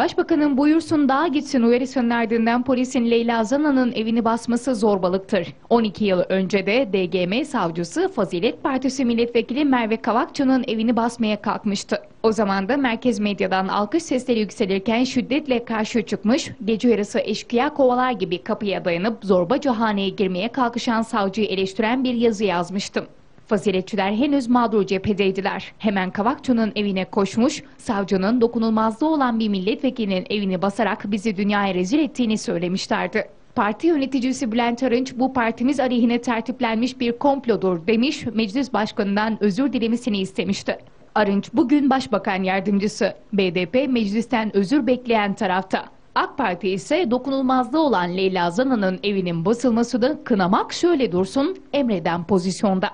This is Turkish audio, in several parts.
Başbakanın buyursun dağa gitsin uyarısının ardından polisin Leyla Zana'nın evini basması zorbalıktır. 12 yıl önce de DGM savcısı Fazilet Partisi milletvekili Merve Kavakçı'nın evini basmaya kalkmıştı. O zaman da merkez medyadan alkış sesleri yükselirken şiddetle karşı çıkmış, gece yarısı eşkıya kovalar gibi kapıya dayanıp zorbaca haneye girmeye kalkışan savcıyı eleştiren bir yazı yazmıştım. Faziletçiler henüz mağdur cephedeydiler. Hemen Kavakçı'nın evine koşmuş, savcının dokunulmazlığı olan bir milletvekilinin evini basarak bizi dünyaya rezil ettiğini söylemişlerdi. Parti yöneticisi Bülent Arınç bu partimiz aleyhine tertiplenmiş bir komplodur demiş, meclis başkanından özür dilemesini istemişti. Arınç bugün başbakan yardımcısı. BDP meclisten özür bekleyen tarafta. AK Parti ise dokunulmazlığı olan Leyla Zana'nın evinin basılmasını kınamak şöyle dursun emreden pozisyonda.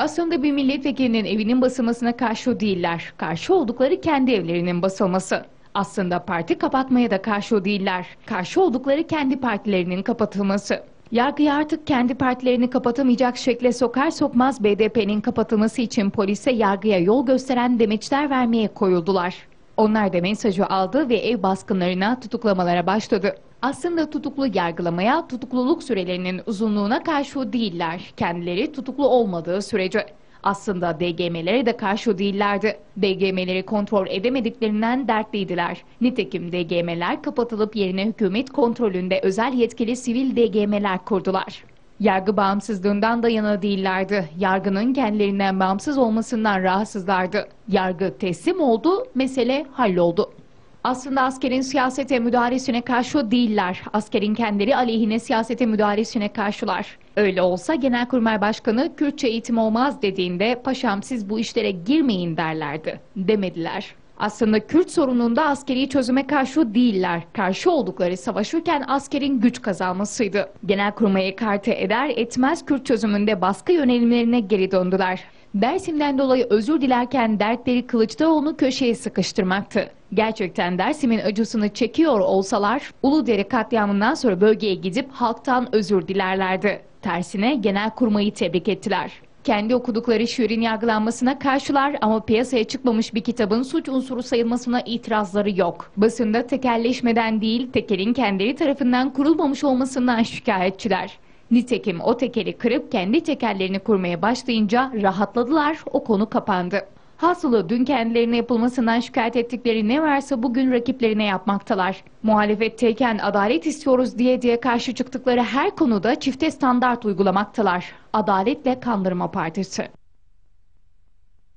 Aslında bir milletvekilinin evinin basılmasına karşı değiller. Karşı oldukları kendi evlerinin basılması. Aslında parti kapatmaya da karşı değiller. Karşı oldukları kendi partilerinin kapatılması. Yargıyı artık kendi partilerini kapatamayacak şekle sokar sokmaz BDP'nin kapatılması için polise yargıya yol gösteren demeçler vermeye koyuldular. Onlar da mesajı aldı ve ev baskınlarına, tutuklamalara başladı. Aslında tutuklu yargılamaya, tutukluluk sürelerinin uzunluğuna karşı değiller. Kendileri tutuklu olmadığı sürece. Aslında DGM'lere de karşı değillerdi. DGM'leri kontrol edemediklerinden dertliydiler. Nitekim DGM'ler kapatılıp yerine hükümet kontrolünde özel yetkili sivil DGM'ler kurdular. Yargı bağımsızlığından da yana değillerdi. Yargının kendilerinden bağımsız olmasından rahatsızlardı. Yargı teslim oldu, mesele halloldu. Aslında askerin siyasete müdahalesine karşı değiller. Askerin kendileri aleyhine siyasete müdahalesine karşılar. Öyle olsa Genelkurmay Başkanı Kürtçe eğitim olmaz dediğinde paşam siz bu işlere girmeyin derlerdi. Demediler. Aslında Kürt sorununda askeri çözüme karşı değiller. Karşı oldukları savaşırken askerin güç kazanmasıydı. Genelkurmay'ı ekarte eder etmez Kürt çözümünde baskı yönelimlerine geri döndüler. Dersim'den dolayı özür dilerken dertleri Kılıçdaroğlu'nu köşeye sıkıştırmaktı. Gerçekten Dersim'in acısını çekiyor olsalar Uludere katliamından sonra bölgeye gidip halktan özür dilerlerdi. Tersine Genelkurmay'ı tebrik ettiler. Kendi okudukları şiirin yargılanmasına karşılar ama piyasaya çıkmamış bir kitabın suç unsuru sayılmasına itirazları yok. Basında tekelleşmeden değil, tekelin kendileri tarafından kurulmamış olmasından şikayetçiler. Nitekim o tekeli kırıp kendi tekerlerini kurmaya başlayınca rahatladılar, o konu kapandı. Hasılı dün kendilerine yapılmasından şikayet ettikleri ne varsa bugün rakiplerine yapmaktalar. Muhalefetteyken adalet istiyoruz diye diye karşı çıktıkları her konuda çifte standart uygulamaktalar. Adaletle Kandırma Partisi.